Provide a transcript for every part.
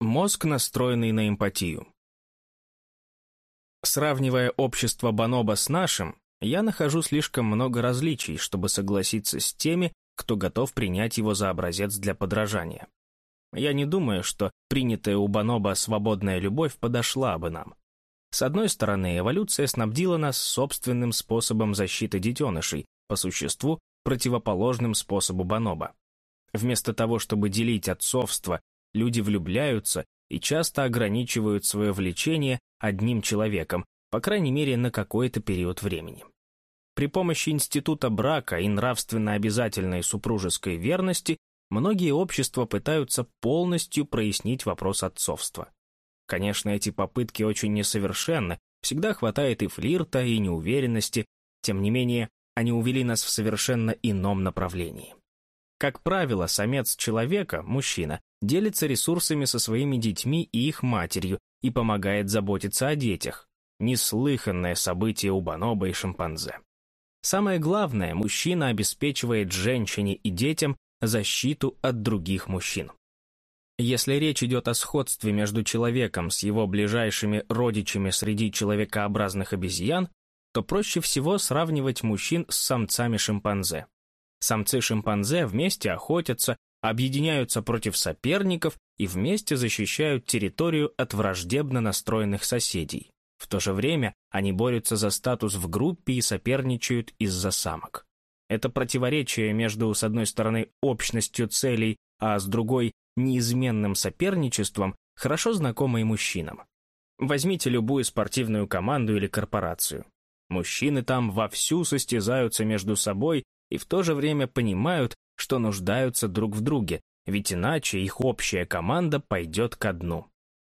Мозг, настроенный на эмпатию. Сравнивая общество Бонобо с нашим, я нахожу слишком много различий, чтобы согласиться с теми, кто готов принять его за образец для подражания. Я не думаю, что принятая у Бонобо свободная любовь подошла бы нам. С одной стороны, эволюция снабдила нас собственным способом защиты детенышей, по существу противоположным способу Бонобо. Вместо того, чтобы делить отцовство Люди влюбляются и часто ограничивают свое влечение одним человеком, по крайней мере, на какой-то период времени. При помощи института брака и нравственно обязательной супружеской верности многие общества пытаются полностью прояснить вопрос отцовства. Конечно, эти попытки очень несовершенны, всегда хватает и флирта, и неуверенности, тем не менее, они увели нас в совершенно ином направлении. Как правило, самец человека, мужчина, делится ресурсами со своими детьми и их матерью и помогает заботиться о детях. Неслыханное событие у бонобо и шимпанзе. Самое главное, мужчина обеспечивает женщине и детям защиту от других мужчин. Если речь идет о сходстве между человеком с его ближайшими родичами среди человекообразных обезьян, то проще всего сравнивать мужчин с самцами шимпанзе. Самцы шимпанзе вместе охотятся, объединяются против соперников и вместе защищают территорию от враждебно настроенных соседей. В то же время они борются за статус в группе и соперничают из-за самок. Это противоречие между, с одной стороны, общностью целей, а с другой – неизменным соперничеством, хорошо знакомо и мужчинам. Возьмите любую спортивную команду или корпорацию. Мужчины там вовсю состязаются между собой и в то же время понимают, что нуждаются друг в друге, ведь иначе их общая команда пойдет ко дну.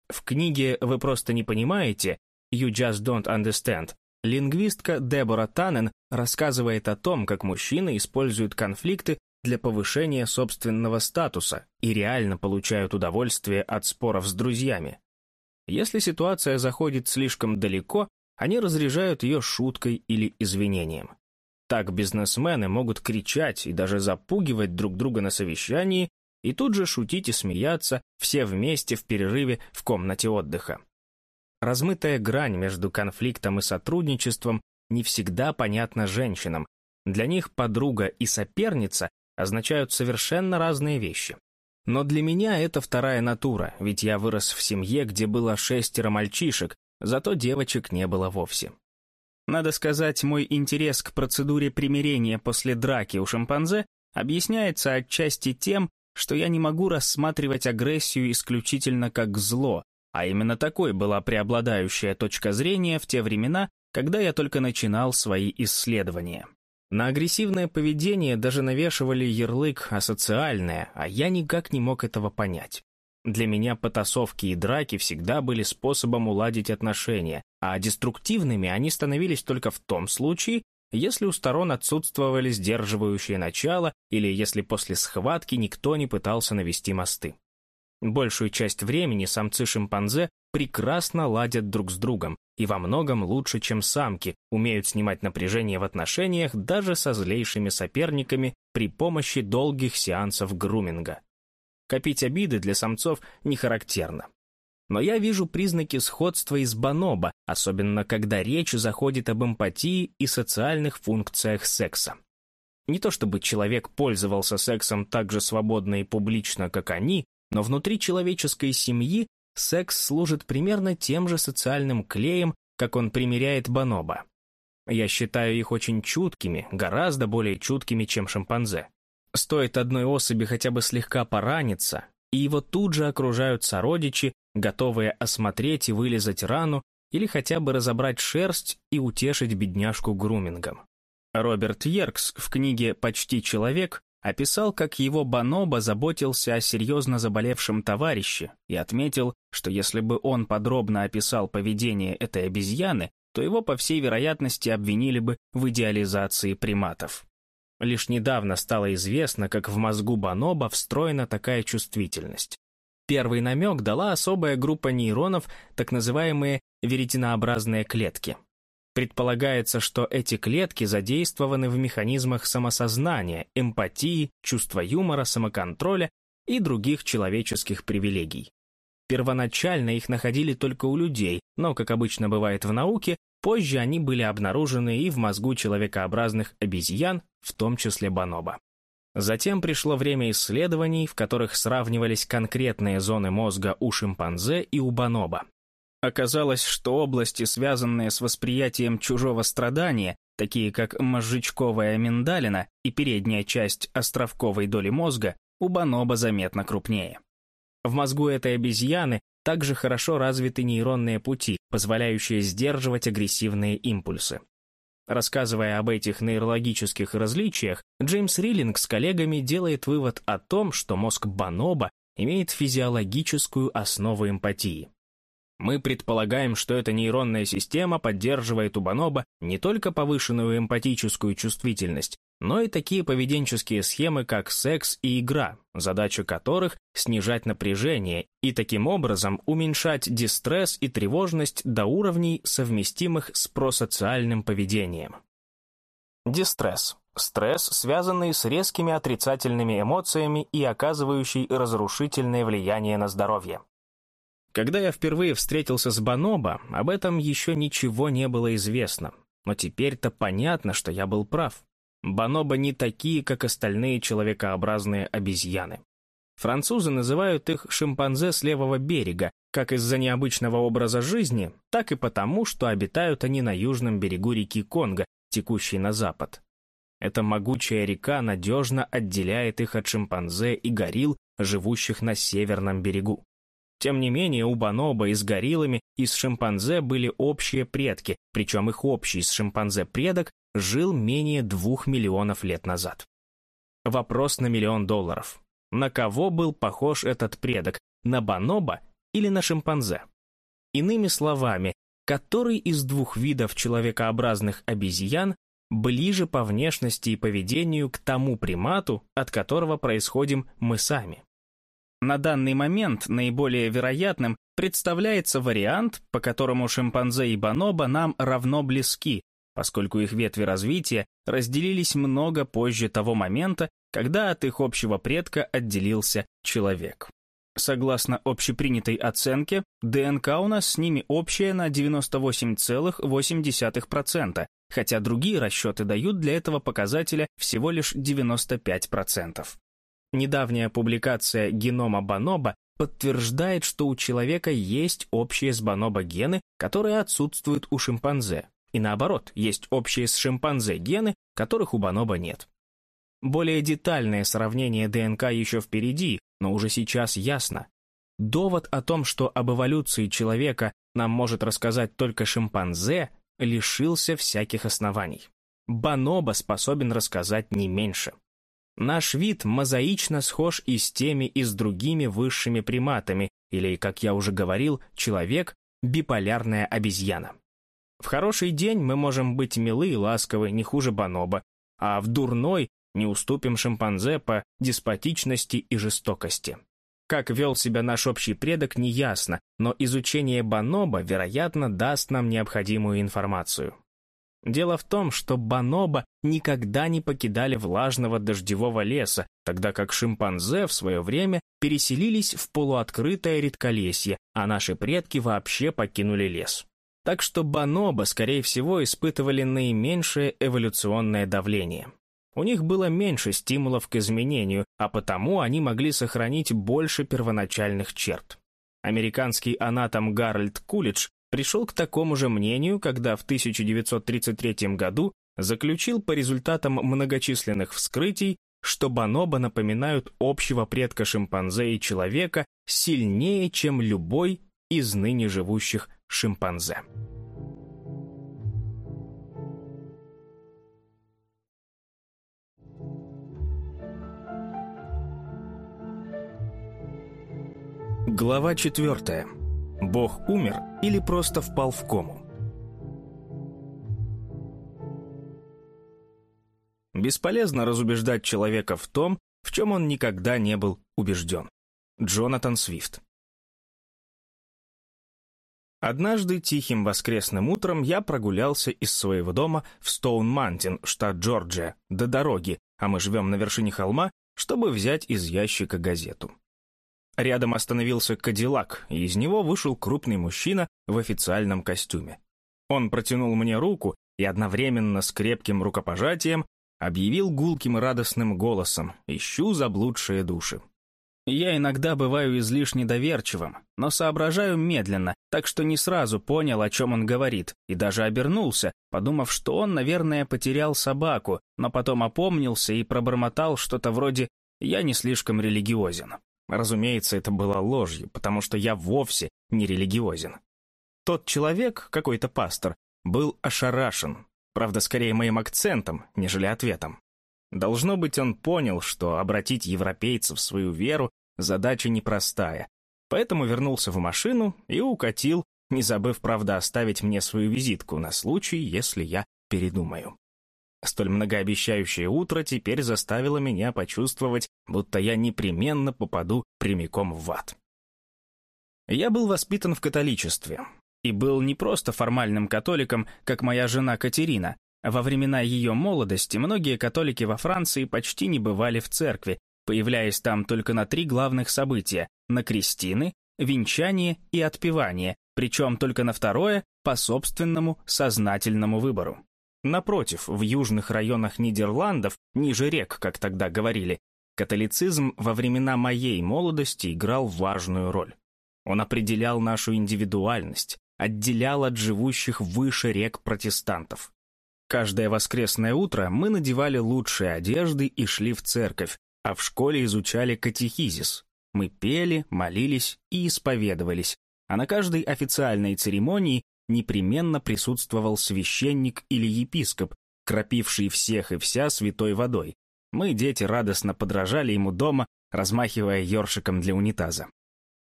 В книге «Вы просто не понимаете» «You just don't understand» лингвистка Дебора Таннен рассказывает о том, как мужчины используют конфликты для повышения собственного статуса и реально получают удовольствие от споров с друзьями. Если ситуация заходит слишком далеко, они разряжают ее шуткой или извинением. Так бизнесмены могут кричать и даже запугивать друг друга на совещании и тут же шутить и смеяться все вместе в перерыве в комнате отдыха. Размытая грань между конфликтом и сотрудничеством не всегда понятна женщинам. Для них подруга и соперница означают совершенно разные вещи. Но для меня это вторая натура, ведь я вырос в семье, где было шестеро мальчишек, зато девочек не было вовсе. Надо сказать, мой интерес к процедуре примирения после драки у шимпанзе объясняется отчасти тем, что я не могу рассматривать агрессию исключительно как зло, а именно такой была преобладающая точка зрения в те времена, когда я только начинал свои исследования. На агрессивное поведение даже навешивали ярлык «асоциальное», а я никак не мог этого понять. Для меня потасовки и драки всегда были способом уладить отношения, а деструктивными они становились только в том случае, если у сторон отсутствовали сдерживающие начала или если после схватки никто не пытался навести мосты. Большую часть времени самцы-шимпанзе прекрасно ладят друг с другом и во многом лучше, чем самки, умеют снимать напряжение в отношениях даже со злейшими соперниками при помощи долгих сеансов груминга. Копить обиды для самцов не характерно. Но я вижу признаки сходства из бонобо, особенно когда речь заходит об эмпатии и социальных функциях секса. Не то чтобы человек пользовался сексом так же свободно и публично, как они, но внутри человеческой семьи секс служит примерно тем же социальным клеем, как он примеряет бонобо. Я считаю их очень чуткими, гораздо более чуткими, чем шимпанзе. Стоит одной особи хотя бы слегка пораниться, и его тут же окружают сородичи, готовые осмотреть и вылезать рану или хотя бы разобрать шерсть и утешить бедняжку грумингом. Роберт Йеркс в книге «Почти человек» описал, как его Баноба заботился о серьезно заболевшем товарище и отметил, что если бы он подробно описал поведение этой обезьяны, то его, по всей вероятности, обвинили бы в идеализации приматов. Лишь недавно стало известно, как в мозгу Баноба встроена такая чувствительность. Первый намек дала особая группа нейронов, так называемые веретенообразные клетки. Предполагается, что эти клетки задействованы в механизмах самосознания, эмпатии, чувства юмора, самоконтроля и других человеческих привилегий. Первоначально их находили только у людей, но, как обычно бывает в науке, позже они были обнаружены и в мозгу человекообразных обезьян, в том числе бонобо. Затем пришло время исследований, в которых сравнивались конкретные зоны мозга у шимпанзе и у бонобо. Оказалось, что области, связанные с восприятием чужого страдания, такие как мозжечковая миндалина и передняя часть островковой доли мозга, у бонобо заметно крупнее. В мозгу этой обезьяны также хорошо развиты нейронные пути, позволяющие сдерживать агрессивные импульсы. Рассказывая об этих нейрологических различиях, Джеймс Риллинг с коллегами делает вывод о том, что мозг бонобо имеет физиологическую основу эмпатии. Мы предполагаем, что эта нейронная система поддерживает у Бонобо не только повышенную эмпатическую чувствительность, но и такие поведенческие схемы, как секс и игра, задача которых – снижать напряжение и таким образом уменьшать дистресс и тревожность до уровней, совместимых с просоциальным поведением. Дистресс – стресс, связанный с резкими отрицательными эмоциями и оказывающий разрушительное влияние на здоровье. Когда я впервые встретился с Бонобо, об этом еще ничего не было известно. Но теперь-то понятно, что я был прав. Бонобо не такие, как остальные человекообразные обезьяны. Французы называют их шимпанзе с левого берега, как из-за необычного образа жизни, так и потому, что обитают они на южном берегу реки Конго, текущей на запад. Эта могучая река надежно отделяет их от шимпанзе и горилл, живущих на северном берегу. Тем не менее, у бонобо и с гориллами, и с шимпанзе были общие предки, причем их общий с шимпанзе предок жил менее двух миллионов лет назад. Вопрос на миллион долларов. На кого был похож этот предок, на бонобо или на шимпанзе? Иными словами, который из двух видов человекообразных обезьян ближе по внешности и поведению к тому примату, от которого происходим мы сами? На данный момент наиболее вероятным представляется вариант, по которому шимпанзе и бонобо нам равно близки, поскольку их ветви развития разделились много позже того момента, когда от их общего предка отделился человек. Согласно общепринятой оценке, ДНК у нас с ними общая на 98,8%, хотя другие расчеты дают для этого показателя всего лишь 95%. Недавняя публикация генома бонобо подтверждает, что у человека есть общие с бонобо гены, которые отсутствуют у шимпанзе. И наоборот, есть общие с шимпанзе гены, которых у бонобо нет. Более детальное сравнение ДНК еще впереди, но уже сейчас ясно. Довод о том, что об эволюции человека нам может рассказать только шимпанзе, лишился всяких оснований. Бонобо способен рассказать не меньше. Наш вид мозаично схож и с теми, и с другими высшими приматами, или, как я уже говорил, человек – биполярная обезьяна. В хороший день мы можем быть милы и ласковы, не хуже бонобо, а в дурной не уступим шимпанзе по деспотичности и жестокости. Как вел себя наш общий предок, неясно, но изучение бонобо, вероятно, даст нам необходимую информацию. Дело в том, что бонобо никогда не покидали влажного дождевого леса, тогда как шимпанзе в свое время переселились в полуоткрытое редколесье, а наши предки вообще покинули лес. Так что бонобо, скорее всего, испытывали наименьшее эволюционное давление. У них было меньше стимулов к изменению, а потому они могли сохранить больше первоначальных черт. Американский анатом Гарольд Кулидж пришел к такому же мнению, когда в 1933 году заключил по результатам многочисленных вскрытий, что бонобо напоминают общего предка шимпанзе и человека сильнее, чем любой из ныне живущих шимпанзе. Глава четвертая. Бог умер или просто впал в кому? Бесполезно разубеждать человека в том, в чем он никогда не был убежден. Джонатан Свифт Однажды тихим воскресным утром я прогулялся из своего дома в Стоун-Мантин, штат Джорджия, до дороги, а мы живем на вершине холма, чтобы взять из ящика газету. Рядом остановился Кадиллак, и из него вышел крупный мужчина в официальном костюме. Он протянул мне руку и одновременно с крепким рукопожатием объявил гулким радостным голосом «Ищу заблудшие души». Я иногда бываю излишне доверчивым, но соображаю медленно, так что не сразу понял, о чем он говорит, и даже обернулся, подумав, что он, наверное, потерял собаку, но потом опомнился и пробормотал что-то вроде «я не слишком религиозен». Разумеется, это было ложью, потому что я вовсе не религиозен. Тот человек, какой-то пастор, был ошарашен, правда, скорее моим акцентом, нежели ответом. Должно быть, он понял, что обратить европейцев в свою веру задача непростая, поэтому вернулся в машину и укатил, не забыв, правда, оставить мне свою визитку на случай, если я передумаю. Столь многообещающее утро теперь заставило меня почувствовать, будто я непременно попаду прямиком в ад. Я был воспитан в католичестве и был не просто формальным католиком, как моя жена Катерина. Во времена ее молодости многие католики во Франции почти не бывали в церкви, появляясь там только на три главных события – на крестины, венчание и отпевание, причем только на второе – по собственному сознательному выбору. Напротив, в южных районах Нидерландов, ниже рек, как тогда говорили, католицизм во времена моей молодости играл важную роль. Он определял нашу индивидуальность, отделял от живущих выше рек протестантов. Каждое воскресное утро мы надевали лучшие одежды и шли в церковь, а в школе изучали катехизис. Мы пели, молились и исповедовались, а на каждой официальной церемонии непременно присутствовал священник или епископ, кропивший всех и вся святой водой. Мы, дети, радостно подражали ему дома, размахивая ёршиком для унитаза.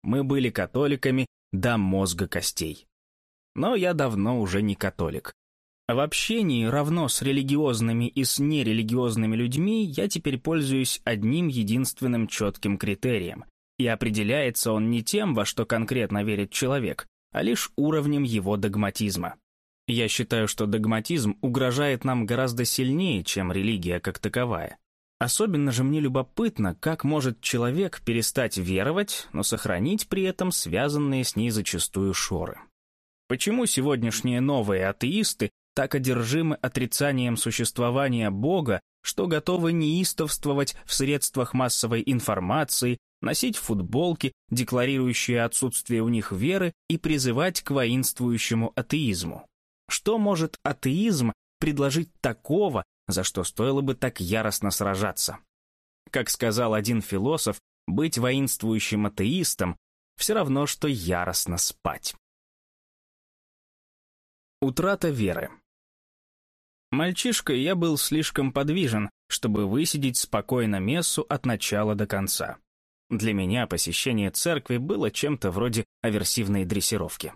Мы были католиками до мозга костей. Но я давно уже не католик. В общении равно с религиозными и с нерелигиозными людьми я теперь пользуюсь одним единственным четким критерием. И определяется он не тем, во что конкретно верит человек, а лишь уровнем его догматизма. Я считаю, что догматизм угрожает нам гораздо сильнее, чем религия как таковая. Особенно же мне любопытно, как может человек перестать веровать, но сохранить при этом связанные с ней зачастую шоры. Почему сегодняшние новые атеисты так одержимы отрицанием существования Бога, что готовы неистовствовать в средствах массовой информации, носить футболки, декларирующие отсутствие у них веры, и призывать к воинствующему атеизму. Что может атеизм предложить такого, за что стоило бы так яростно сражаться? Как сказал один философ, быть воинствующим атеистом все равно, что яростно спать. Утрата веры. Мальчишкой я был слишком подвижен, чтобы высидеть спокойно мессу от начала до конца. Для меня посещение церкви было чем-то вроде аверсивной дрессировки.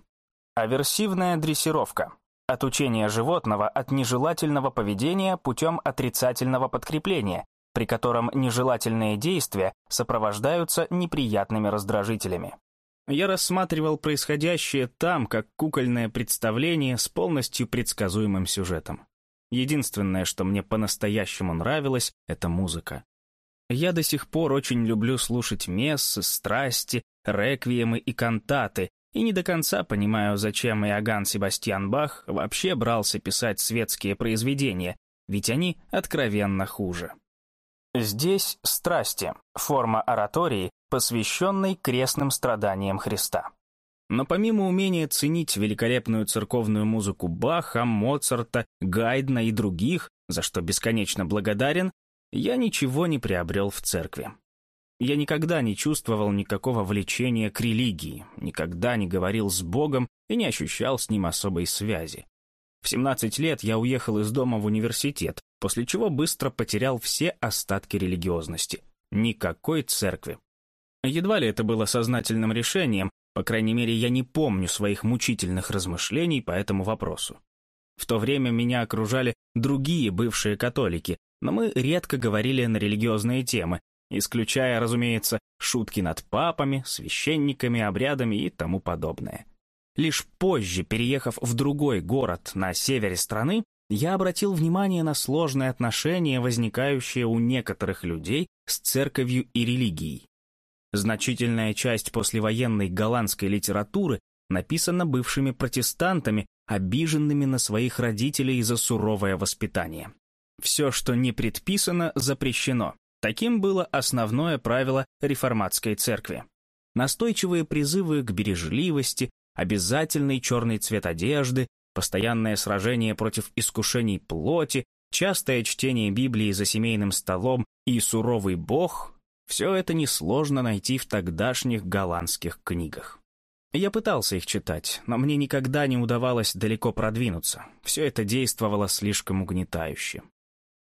Аверсивная дрессировка. Отучение животного от нежелательного поведения путем отрицательного подкрепления, при котором нежелательные действия сопровождаются неприятными раздражителями. Я рассматривал происходящее там как кукольное представление с полностью предсказуемым сюжетом. Единственное, что мне по-настоящему нравилось, это музыка. Я до сих пор очень люблю слушать мессы, страсти, реквиемы и кантаты, и не до конца понимаю, зачем Иоганн Себастьян Бах вообще брался писать светские произведения, ведь они откровенно хуже. Здесь страсти, форма оратории, посвященной крестным страданиям Христа. Но помимо умения ценить великолепную церковную музыку Баха, Моцарта, Гайдна и других, за что бесконечно благодарен, я ничего не приобрел в церкви. Я никогда не чувствовал никакого влечения к религии, никогда не говорил с Богом и не ощущал с ним особой связи. В 17 лет я уехал из дома в университет, после чего быстро потерял все остатки религиозности. Никакой церкви. Едва ли это было сознательным решением, по крайней мере, я не помню своих мучительных размышлений по этому вопросу. В то время меня окружали другие бывшие католики, но мы редко говорили на религиозные темы, исключая, разумеется, шутки над папами, священниками, обрядами и тому подобное. Лишь позже, переехав в другой город на севере страны, я обратил внимание на сложные отношения, возникающие у некоторых людей с церковью и религией. Значительная часть послевоенной голландской литературы написана бывшими протестантами, обиженными на своих родителей за суровое воспитание. Все, что не предписано, запрещено. Таким было основное правило реформатской церкви. Настойчивые призывы к бережливости, обязательный черный цвет одежды, постоянное сражение против искушений плоти, частое чтение Библии за семейным столом и суровый бог – все это несложно найти в тогдашних голландских книгах. Я пытался их читать, но мне никогда не удавалось далеко продвинуться. Все это действовало слишком угнетающе.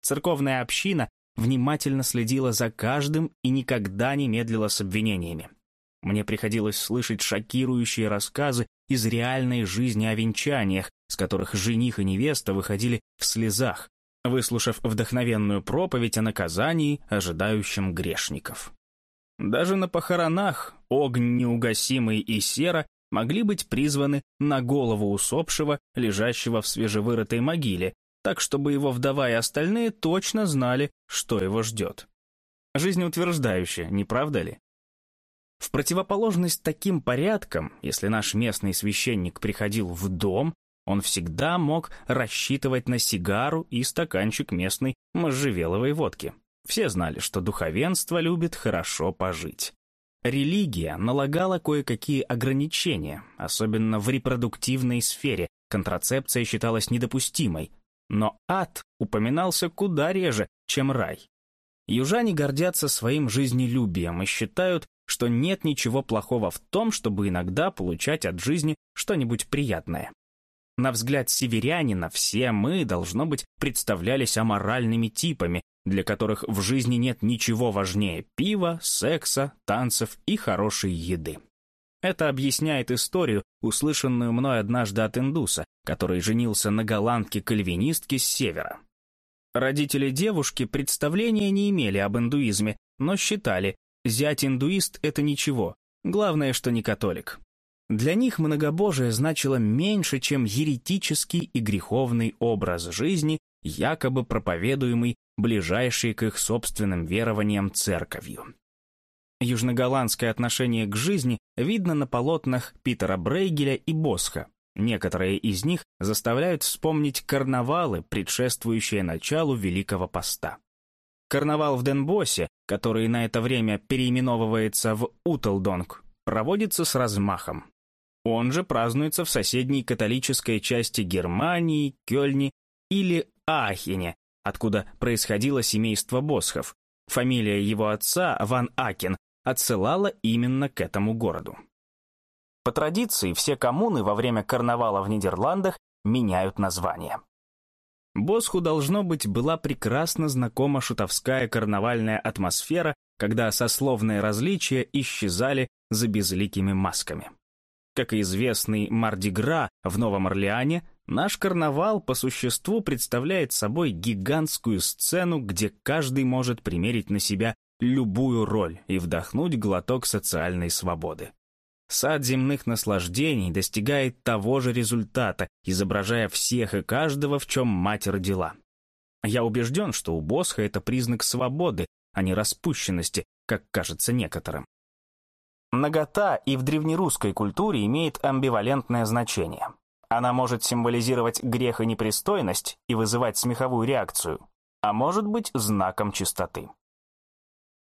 Церковная община внимательно следила за каждым и никогда не медлила с обвинениями. Мне приходилось слышать шокирующие рассказы из реальной жизни о венчаниях, с которых жених и невеста выходили в слезах, выслушав вдохновенную проповедь о наказании, ожидающем грешников. Даже на похоронах огонь неугасимый и сера могли быть призваны на голову усопшего, лежащего в свежевырытой могиле, так чтобы его вдова и остальные точно знали, что его ждет. Жизнеутверждающе, не правда ли? В противоположность таким порядкам, если наш местный священник приходил в дом, он всегда мог рассчитывать на сигару и стаканчик местной можжевеловой водки. Все знали, что духовенство любит хорошо пожить. Религия налагала кое-какие ограничения, особенно в репродуктивной сфере, контрацепция считалась недопустимой, но ад упоминался куда реже, чем рай. Южане гордятся своим жизнелюбием и считают, что нет ничего плохого в том, чтобы иногда получать от жизни что-нибудь приятное. На взгляд северянина все мы, должно быть, представлялись аморальными типами, для которых в жизни нет ничего важнее пива, секса, танцев и хорошей еды. Это объясняет историю, услышанную мной однажды от индуса, который женился на голландке-кальвинистке с севера. Родители девушки представления не имели об индуизме, но считали, зять-индуист — это ничего, главное, что не католик. Для них многобожие значило меньше, чем еретический и греховный образ жизни, якобы проповедуемый ближайшей к их собственным верованиям церковью. Южноголландское отношение к жизни видно на полотнах Питера Брейгеля и Босха. Некоторые из них заставляют вспомнить карнавалы, предшествующие началу Великого Поста. Карнавал в Денбосе, который на это время переименовывается в Утелдонг, проводится с размахом. Он же празднуется в соседней католической части Германии, Кёльне или Ахене, откуда происходило семейство Босхов. Фамилия его отца, Ван Акен, отсылала именно к этому городу. По традиции, все коммуны во время карнавала в Нидерландах меняют название. Босху, должно быть, была прекрасно знакома шутовская карнавальная атмосфера, когда сословные различия исчезали за безликими масками. Как и известный Мардигра в Новом Орлеане, наш карнавал по существу представляет собой гигантскую сцену, где каждый может примерить на себя любую роль и вдохнуть глоток социальной свободы. Сад земных наслаждений достигает того же результата, изображая всех и каждого, в чем мать родила. Я убежден, что у Босха это признак свободы, а не распущенности, как кажется некоторым. Нагота и в древнерусской культуре имеет амбивалентное значение. Она может символизировать грех и непристойность и вызывать смеховую реакцию, а может быть знаком чистоты.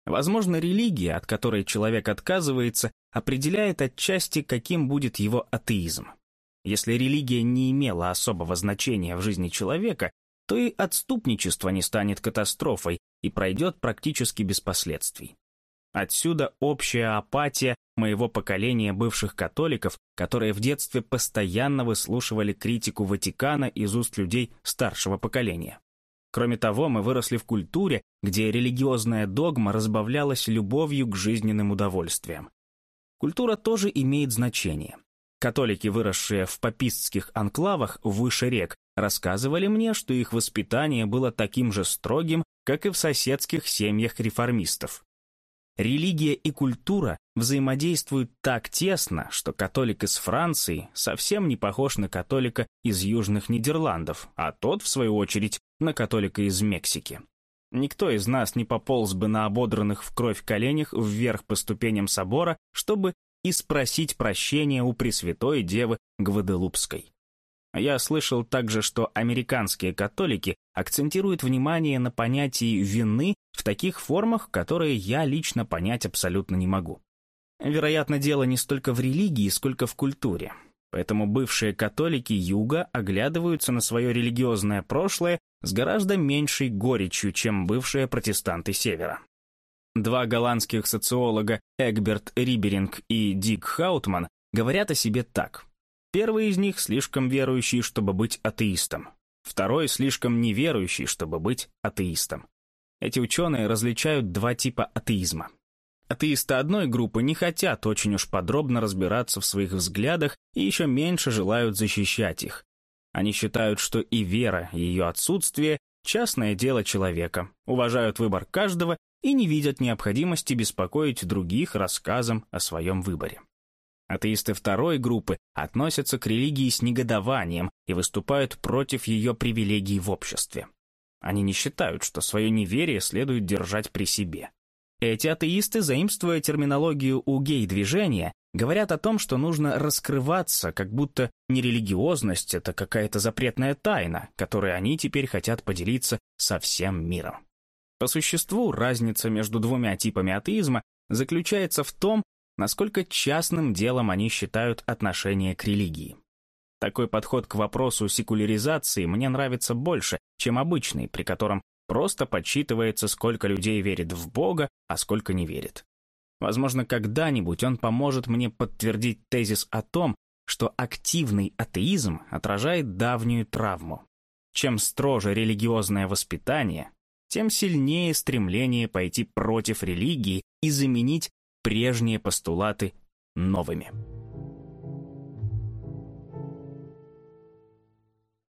Возможно, религия, от которой человек отказывается, определяет отчасти, каким будет его атеизм. Если религия не имела особого значения в жизни человека, то и отступничество не станет катастрофой и пройдет практически без последствий. Отсюда общая апатия моего поколения бывших католиков, которые в детстве постоянно выслушивали критику Ватикана из уст людей старшего поколения. Кроме того, мы выросли в культуре, где религиозная догма разбавлялась любовью к жизненным удовольствиям. Культура тоже имеет значение. Католики, выросшие в папистских анклавах выше рек, рассказывали мне, что их воспитание было таким же строгим, как и в соседских семьях реформистов. Религия и культура взаимодействуют так тесно, что католик из Франции совсем не похож на католика из Южных Нидерландов, а тот, в свою очередь, на католика из Мексики. Никто из нас не пополз бы на ободранных в кровь коленях вверх по ступеням собора, чтобы и спросить прощения у Пресвятой Девы Гваделупской. Я слышал также, что американские католики акцентируют внимание на понятии вины в таких формах, которые я лично понять абсолютно не могу. Вероятно, дело не столько в религии, сколько в культуре. Поэтому бывшие католики Юга оглядываются на свое религиозное прошлое с гораздо меньшей горечью, чем бывшие протестанты Севера. Два голландских социолога Эгберт Риберинг и Дик Хаутман говорят о себе так. Первый из них слишком верующий, чтобы быть атеистом. Второй слишком неверующий, чтобы быть атеистом. Эти ученые различают два типа атеизма. Атеисты одной группы не хотят очень уж подробно разбираться в своих взглядах и еще меньше желают защищать их. Они считают, что и вера, и ее отсутствие – частное дело человека, уважают выбор каждого и не видят необходимости беспокоить других рассказом о своем выборе. Атеисты второй группы относятся к религии с негодованием и выступают против ее привилегий в обществе. Они не считают, что свое неверие следует держать при себе. Эти атеисты, заимствуя терминологию у гей-движения, говорят о том, что нужно раскрываться, как будто нерелигиозность — это какая-то запретная тайна, которой они теперь хотят поделиться со всем миром. По существу, разница между двумя типами атеизма заключается в том, насколько частным делом они считают отношение к религии. Такой подход к вопросу секуляризации мне нравится больше, чем обычный, при котором Просто подсчитывается, сколько людей верит в Бога, а сколько не верит. Возможно, когда-нибудь он поможет мне подтвердить тезис о том, что активный атеизм отражает давнюю травму. Чем строже религиозное воспитание, тем сильнее стремление пойти против религии и заменить прежние постулаты новыми.